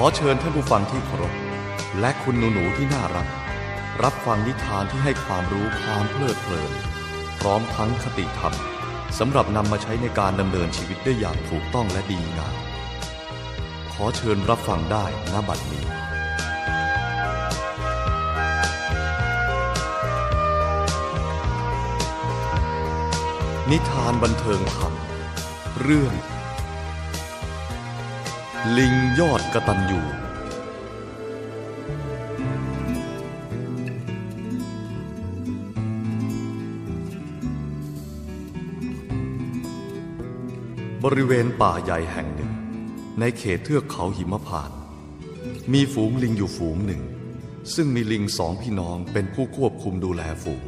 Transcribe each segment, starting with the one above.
ขอเชิญท่านผู้ฟังที่เคารพและคุณหนู ๆ ที่น่ารัก รับฟังนิทานที่ให้ความรู้ความเพลิดเพลิน พร้อมทั้งคติธรรมสำหรับนำมาใช้ในการดำเนินชีวิตได้อย่างถูกต้องและดีงามขอเชิญรับฟังได้ณบัดนี้นิทานบันเทิงธรรม เรื่อง ลิงยอดกระตันอยู่ บริเวณป่าใหญ่แห่งหนึ่ง ในเขตเทือกเขาหิมพาน มีฝูงลิงอยู่ฝูงหนึ่ง ซึ่งมีลิงสองพี่น้องเป็นผู้ควบคุมดูแลฝูง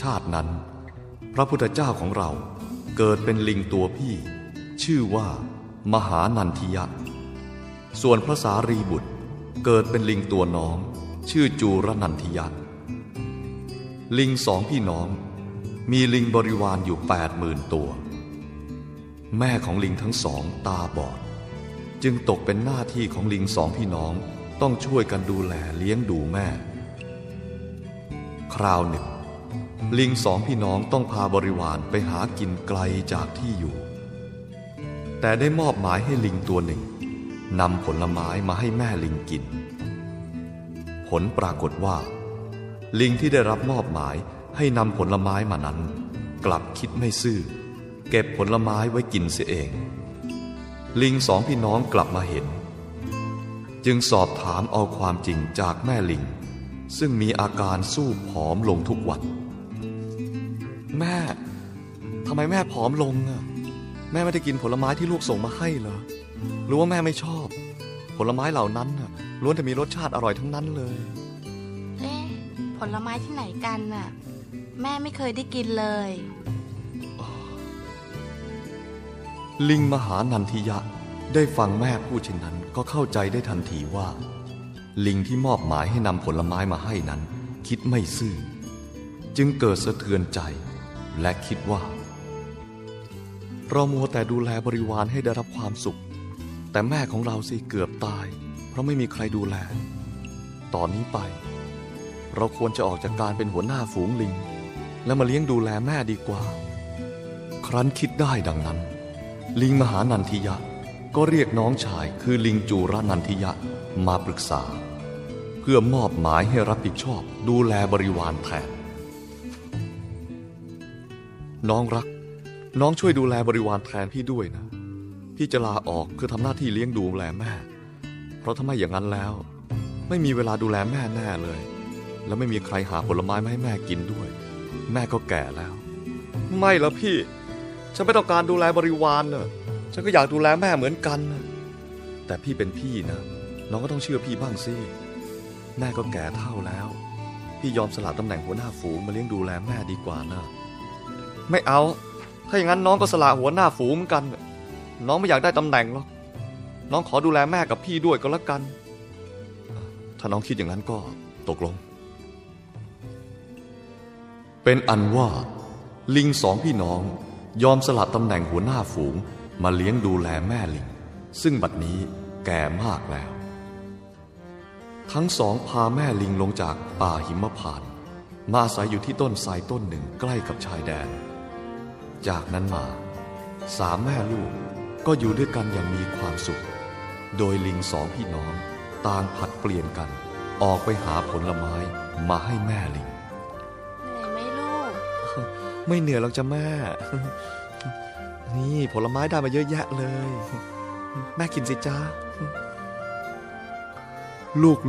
ชาตินั้น พระพุทธเจ้าของเราเกิดเป็นลิงตัวพี่ ชื่อว่า มหานันทิยะ ส่วนพระสารีบุตรเกิดเป็นลิงตัวน้อง ชื่อจูรนันทิยะ ลิงสองพี่น้อง มีลิงบริวารอยู่แปดหมื่นตัว แม่ของลิงทั้งสองตาบอด จึงตกเป็นหน้าที่ของลิงสองพี่น้องต้องช่วยกันดูแลเลี้ยงดูแม่ คราวหนึ่งลิงสองพี่น้องต้องพาบริวารไปหากินไกลจากที่อยู่ แต่ได้มอบหมายให้ลิงตัวหนึ่งนำผลไม้มาให้แม่ลิงกิน ผลปรากฏว่า ลิงที่ได้รับมอบหมายให้นำผลไม้มานั้น กลับคิดไม่ซื่อ เก็บผลไม้ไว้กินเสียเอง ลิงสองพี่น้องกลับมาเห็น จึงสอบถามเอาความจริงจากแม่ลิง ซึ่งมีอาการสู้ผอมลงทุกวัน แม่ทำไมแม่ผอมลงอะ แม่ไม่ได้กินผลไม้ที่ลูกส่งมาให้เหรอหรือว่าแม่ไม่ชอบ ผลไม้เหล่านั้นน่ะล้วนแต่มีรสชาติอร่อยทั้งนั้นเลย เอ๊ะผลไม้ที่ไหนกันน่ะ แม่ไม่เคยได้กินเลย ลิงมหานันทิยะได้ฟังแม่พูดเช่นนั้นก็เข้าใจได้ทันทีว่า ลิงที่มอบหมายให้นำผลไม้มาให้นั้น คิดไม่ซื่อ จึงเกิดสะเทือนใจ และคิดว่า เรามัวแต่ดูแลบริวารให้ได้รับความสุข แต่แม่ของเราสิเกือบตาย เพราะไม่มีใครดูแล ตอนนี้ไป เราควรจะออกจากการเป็นหัวหน้าฝูงลิง แล้วมาเลี้ยงดูแลแม่ดีกว่า ครั้นคิดได้ดังนั้น ลิงมหานันทิยะ ก็เรียกน้องชายคือลิงจูรนันทิยะมาปรึกษา เพื่อมอบหมายให้รับผิดชอบดูแลบริวารแทนน้องรัก น้องช่วยดูแลบริวารแทนพี่ด้วยนะ พี่จะลาออกคือทำหน้าที่เลี้ยงดูแลแม่ เพราะถ้าไม่อย่างนั้นแล้ว ไม่มีเวลาดูแลแม่แน่เลย แล้วไม่มีใครหาผลไม้มาให้แม่กินด้วย แม่ก็แก่แล้ว ไม่แล้วพี่ ฉันไม่ต้องการดูแลบริวารเนอะฉันก็อยากดูแลแม่เหมือนกันนะแต่พี่เป็นพี่นะน้องก็ต้องเชื่อพี่บ้างสิแม่ก็แก่เท่าแล้ว พี่ยอมสละตำแหน่งหัวหน้าฝูงมาเลี้ยงดูแลแม่ดีกว่านะไม่เอา ถ้าอย่างนั้นน้องก็สละหัวหน้าฝูงเหมือนกัน น้องไม่อยากได้ตำแหน่งหรอก น้องขอดูแลแม่กับพี่ด้วยก็แล้วกัน ถ้าน้องคิดอย่างนั้นก็ตกลง เป็นอันว่า ลิงสองพี่น้องยอมสละตำแหน่งหัวหน้าฝูงมาเลี้ยงดูแลแม่ลิง ซึ่งบัดนี้แก่มากแล้ว ทั้งสองพาแม่ลิงลงจากป่าหิมพานต์มาอาศัยอยู่ที่ต้นไทรต้นหนึ่งใกล้กับชายแดน จากนั้นมา สามแม่ลูกก็อยู่ด้วยกันอย่างมีความสุข โดยลิงสองพี่น้องต่างผัดเปลี่ยนกัน ออกไปหาผลไม้มาให้แม่ลิง เหนื่อยไหมลูก ไม่เหนื่อยหรอกจ้ะแม่ นี่ผลไม้ได้มาเยอะแยะเลย แม่กินสิจ้า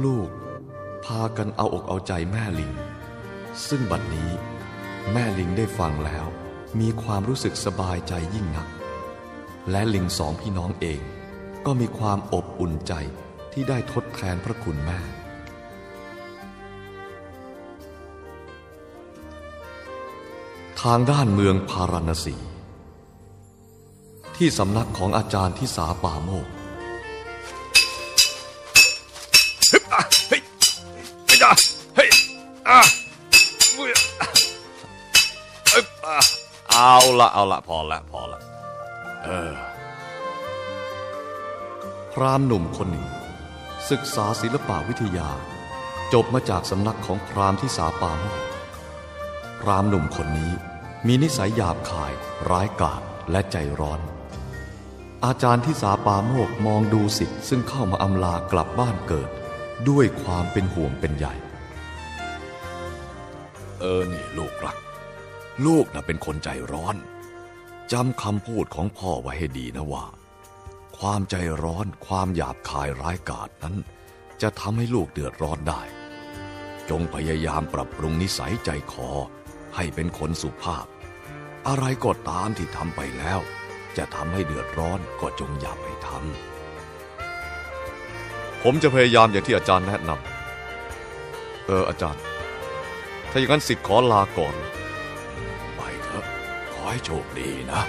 ลูกๆ พากันเอาอกเอาใจแม่ลิง ซึ่งบัดนี้ แม่ลิงได้ฟังแล้ว มีความรู้สึกสบายใจยิ่งนัก และลิงสองพี่น้องเอง ก็มีความอบอุ่นใจที่ได้ทดแทนพระคุณแม่ ทางด้านเมืองพาราณสี ที่สำนักของอาจารย์ที่สาป่าโมก ละเอาละพอละพอละ เออ พรามหนุ่มคนหนึ่ง ศึกษาศิลปวิทยา จบมาจากสำนักของพรามที่สาปาโมกพรามหนุ่มคนนี้มีนิสัยหยาบคาย ร้ายกาจและใจร้อน อาจารย์ที่สาปาโมกมองดูสิทธิ์ซึ่งเข้ามาอำลากลับบ้านเกิด ด้วยความเป็นห่วงเป็นใหญ่ เออนี่ลูกรัก ลูกน่ะเป็นคนใจร้อนจำคำพูดของพ่อไว้ให้ดีนะว่า ความใจร้อนความหยาบคายร้ายกาจนั้น จะทำให้ลูกเดือดร้อนได้ จงพยายามปรับปรุงนิสัยใจคอให้เป็นคนสุภาพ อะไรก็ตามที่ทำไปแล้ว จะทำให้เดือดร้อนก็จงอย่าไปทำผมจะพยายามอย่างที่อาจารย์แนะนำเอออาจารย์ ถ้าอย่างนั้นสิทธิ์ขอลาก่อน ให้โชคดีนะ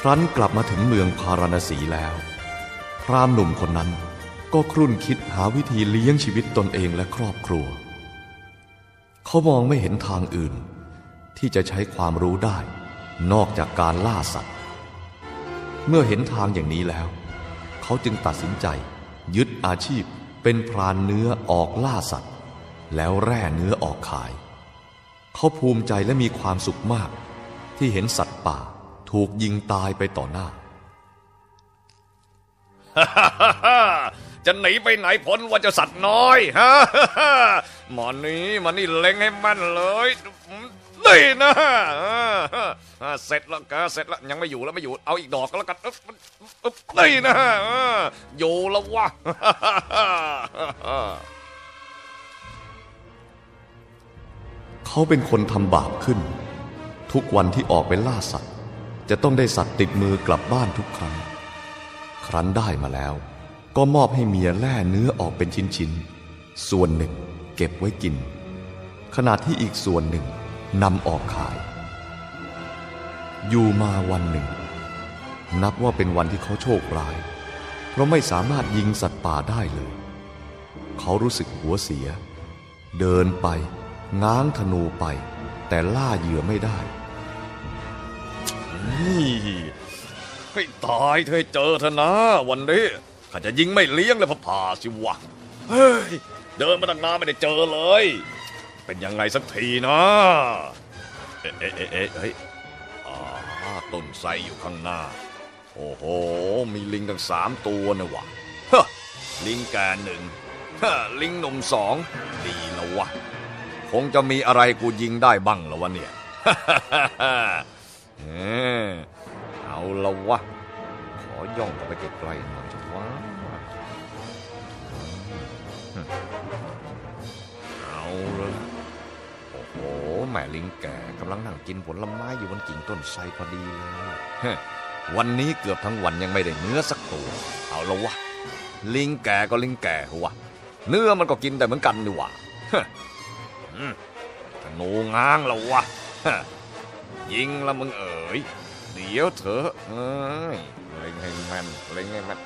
ครั้นกลับมาถึงเมืองพาราณสีแล้ว พรามหนุ่มคนนั้นก็ครุ่นคิดหาวิธีเลี้ยงชีวิตตนเองและครอบครัว เขามองไม่เห็นทางอื่น ที่จะใช้ความรู้ได้ นอกจากการล่าสัตว์ เมื่อเห็นทางอย่างนี้แล้ว เขาจึงตัดสินใจ ยึดอาชีพเป็นพรานเนื้อออกล่าสัตว์ แล้วแร่เนื้อออกขาย เขาภูมิใจและมีความสุขมาก ที่เห็นสัตว์ป่าถูกยิงตายไปต่อหน้าจะหนีไปไหนพ้นว่าจะสัตว์น้อยฮะหมอนี้มานี่เล็งให้มันเลยนี่นะ เสร็จแล้วกเสร็จแล้วยังไม่อยู่แล้วไม่อยู่ เอาอีกดอกก็แล้วกันอึ๊บอึ๊บนี่นะอ่าอยู่แล้ววะเขาเป็นคนทำบาปขึ้น ทุกวันที่ออกไปล่าสัตว์ จะต้องได้สัตว์ติดมือกลับบ้านทุกครั้ง ครั้นได้มาแล้ว ก็มอบให้เมียแล่เนื้อออกเป็นชิ้นๆ ส่วนหนึ่งเก็บไว้กิน ขณะที่อีกส่วนหนึ่งนำออกขาย อยู่มาวันหนึ่ง นับว่าเป็นวันที่เขาโชคร้าย เพราะไม่สามารถยิงสัตว์ป่าได้เลย เขารู้สึกหัวเสีย เดินไป ง้างธนูไป แต่ล่าเหยื่อไม่ได้นี่ให้ตายเธอให้เจอเธอนะ วันนี้ข้าจะยิงไม่เลี้ยงเลยพะพาสิวะเฮ้ยเดินมาตั้งนานไม่ได้เจอเลย เป็นยังไงสักทีนะ เอ๊ะเอ๊ะเอ๊ะเอ๊ะเฮ้ยอ่า ต้นไทรอยู่ข้างหน้า โอ้โห มีลิงตั้งสามตัวนะวะฮะลิงแกหนึ่งฮะลิงหนุ่มสองดีแล้ววะ คงจะมีอะไรกูยิงได้บ้างแล้ววะเนี่ยเออเอาละวะ ขอย่องเข้าไปใกล้ๆหน่อยจะวะ แม่ลิงแก่กำลังนั่งกินผลไม้อยู่บนกิ่งต้นไทรพอดีเลยวันนี้เกือบทั้งวันยังไม่ได้เนื้อสักตัว เอาละวะ ลิงแก่ก็ลิงแก่หัวเนื้อมันก็กินได้เหมือนกันนี่หว่าฮะอืมธนูง้างล้วะยิงละมึงเอ๋ย เดี๋ยวเถอะเอ้ยเล็งให้แม่นเล็งให้แม่น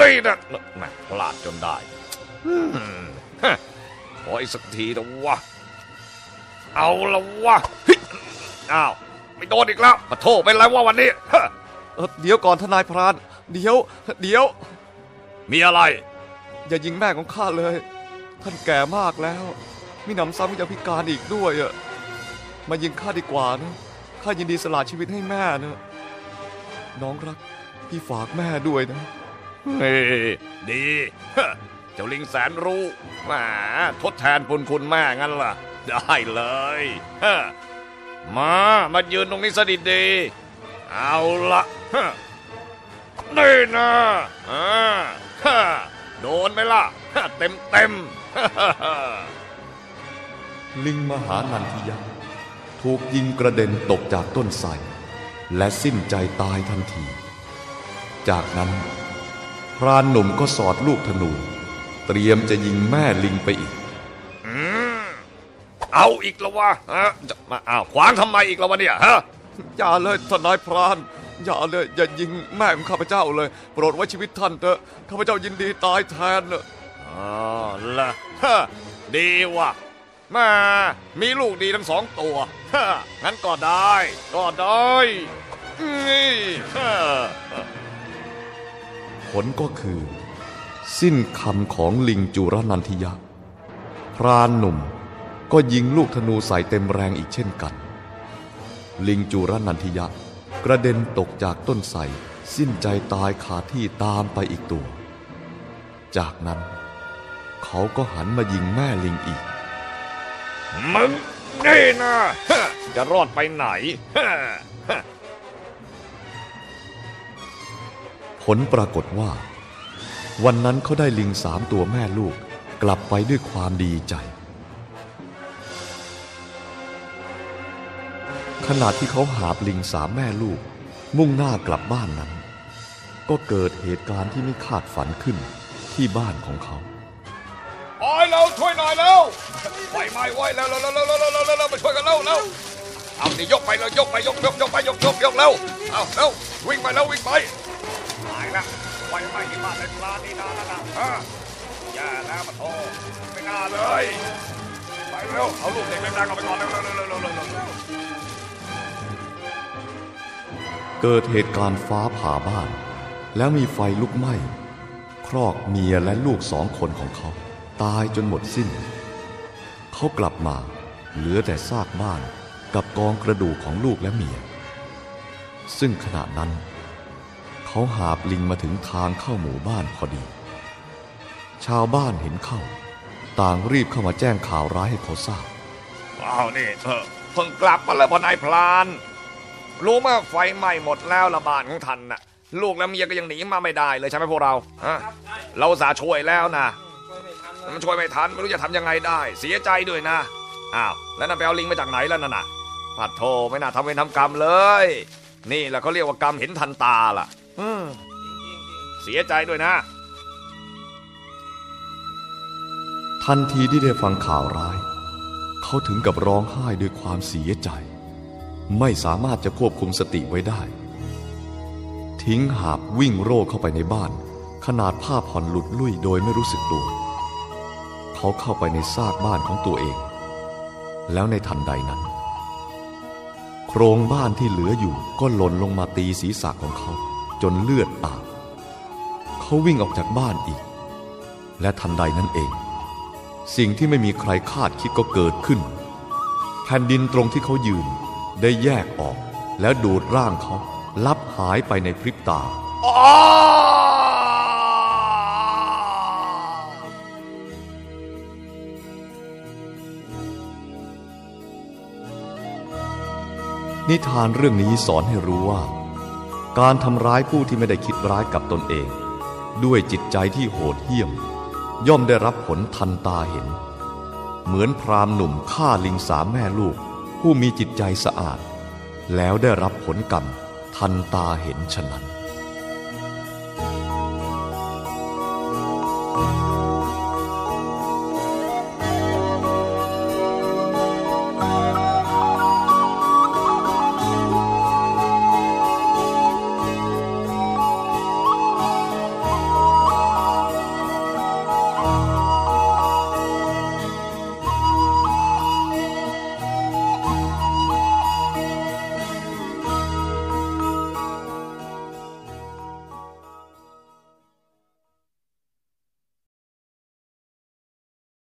นี่นะแม่พลาดจนได้ฮะขออีกสักทีนะวะ เอาละวะเฮ้ยอ้าวไม่โดนอีกแล้วมาโทษเป็นไรวะวันนี้ฮะเออเดี๋ยวก่อนทนายพราน เดี๋ยว เดี๋ยว มีอะไร อย่ายิงแม่ของข้าเลย ท่านแก่มากแล้ว มีหนำซ้ำยังพิการอีกด้วยอะมายิงข้าดีกว่านะข้ายินดีสละชีวิตให้แม่นะน้องรัก พี่ฝากแม่ด้วยนะเฮ้ยดีฮะเจ้าลิงแสนรู้แหมทดแทนบุญคุณแม่งั้นล่ะ ได้เลยฮะมา มายืนตรงนี้ซะดีๆเอาละฮะนี่นะอ่าฮะโดนไหมล่ะฮะเต็มเต็มๆฮะฮะฮะลิงมหานันทิยะถูกยิงกระเด็นตกจากต้นไทรและสิ้นใจตายทันที จากนั้น พรานหนุ่มก็สอดลูกธนู เตรียมจะยิงแม่ลิงไปอีก เอาอีกแล้ววะฮะจะมาอ้าวขวางทำไมอีกแล้ววะเนี่ยฮะอย่าเลยทนายพรานอย่าเลยอย่ายิงแม่ของข้าพเจ้าเลย โปรดไว้ชีวิตท่านเถอะข้าพเจ้ายินดีตายแทนเนอะอ๋อละฮะดีว่ะแม่มีลูกดีทั้งสองตัวฮะงั้นก็ได้ ก็ได้นี่ฮะผลก็คือ สิ้นคำของลิงจุรนันทิยะ พรานหนุ่ม ก็ยิงลูกธนูใส่เต็มแรงอีกเช่นกัน ลิงจุรนันทิยะ กระเด็นตกจากต้นไทรสิ้นใจตายคาที่ตามไปอีกตัว จากนั้น เขาก็หันมายิงแม่ลิงอีก มึงนี่นะฮะจะรอดไปไหนฮะฮะผลปรากฏว่า วันนั้นเขาได้ลิงสามตัวแม่ลูกกลับไปด้วยความดีใจ ขณะที่เขาหาบลิงสามแม่ลูก มุ่งหน้ากลับบ้านนั้น ก็เกิดเหตุการณ์ที่ไม่คาดฝันขึ้นที่บ้านของเขาโอ้ยเราช่วยหน่อยแล้วไฟไหม้ไว้แล้วแล้วแล้วแล้วแล้วแล้วแล้วมาช่วยกันแล้วแล้วเอานี่ยกไปเลยยกไปยกยกยกไปยกยกยกแล้วเอาเร็ววิ่งไปแล้ววิ่งไปตายล้วไฟไหมที่บ้านในปลานี่นานะฮะแย่าแล้วมาโทไม่น่าเลย ไปเร็วเอาลูกเด็กแรงๆเอาไปก่อนเร็วเร็วเร็วเร็วเร็ว เกิดเหตุการณ์ฟ้าผ่าบ้าน แล้วมีไฟลุกไหม้ ครอกเมียและลูกสองคนของเขา ตายจนหมดสิ้น เขากลับมาเหลือแต่ซากบ้านกับกองกระดูกของลูกและเมีย ซึ่งขณะนั้น เขาหาบลิงมาถึงทางเข้าหมู่บ้านพอดี ชาวบ้านเห็นเข้า ต่างรีบเข้ามาแจ้งข่าวร้ายให้เขาทราบอ้าวนี่เธอเพิ่งกลับมาเลยพอนายพลาน รู้ไหมว่าไฟไหม้หมดแล้วละบ้านของท่านน่ะ ลูกและเมียก็ยังหนีมาไม่ได้เลยใช่ไหมพวกเราฮะเราอุตสาห์ช่วยแล้วนะมันช่วยไม่ทันไม่รู้จะทำยังไงได้ เสียใจด้วยนะอ้าวแล้วนั่นไปเอาลิงมาจากไหนแล้วนั่นน่ะปัดโทไม่น่าทำเวรทำกรรมเลย นี่แหละเขาเรียกว่ากรรมเห็นทันตาล่ะอืมเสียใจด้วยนะ ทันทีที่ได้ฟังข่าวร้าย เขาถึงกับร้องไห้ด้วยความเสียใจ ไม่สามารถจะควบคุมสติไว้ได้ ทิ้งหาบวิ่งโร่เข้าไปในบ้าน ขนาดผ้าผ่อนหลุดลุ่ยโดยไม่รู้สึกตัว เขาเข้าไปในซากบ้านของตัวเอง แล้วในทันใดนั้น โครงบ้านที่เหลืออยู่ก็หล่นลงมาตีศีรษะของเขา จนเลือดอาบเขาวิ่งออกจากบ้านอีก และทันใดนั้นเอง สิ่งที่ไม่มีใครคาดคิดก็เกิดขึ้น แผ่นดินตรงที่เขายืน ได้แยกออกแล้วดูดร่างเขาลับหายไปในพริบตา นิทานเรื่องนี้สอนให้รู้ว่า การทำร้ายผู้ที่ไม่ได้คิดร้ายกับตนเอง ด้วยจิตใจที่โหดเหี้ยม ย่อมได้รับผลทันตาเห็น เหมือนพรามหนุ่มฆ่าลิงสามแม่ลูก ผู้มีจิตใจสะอาด แล้วได้รับผลกรรมทันตาเห็นฉะนั้น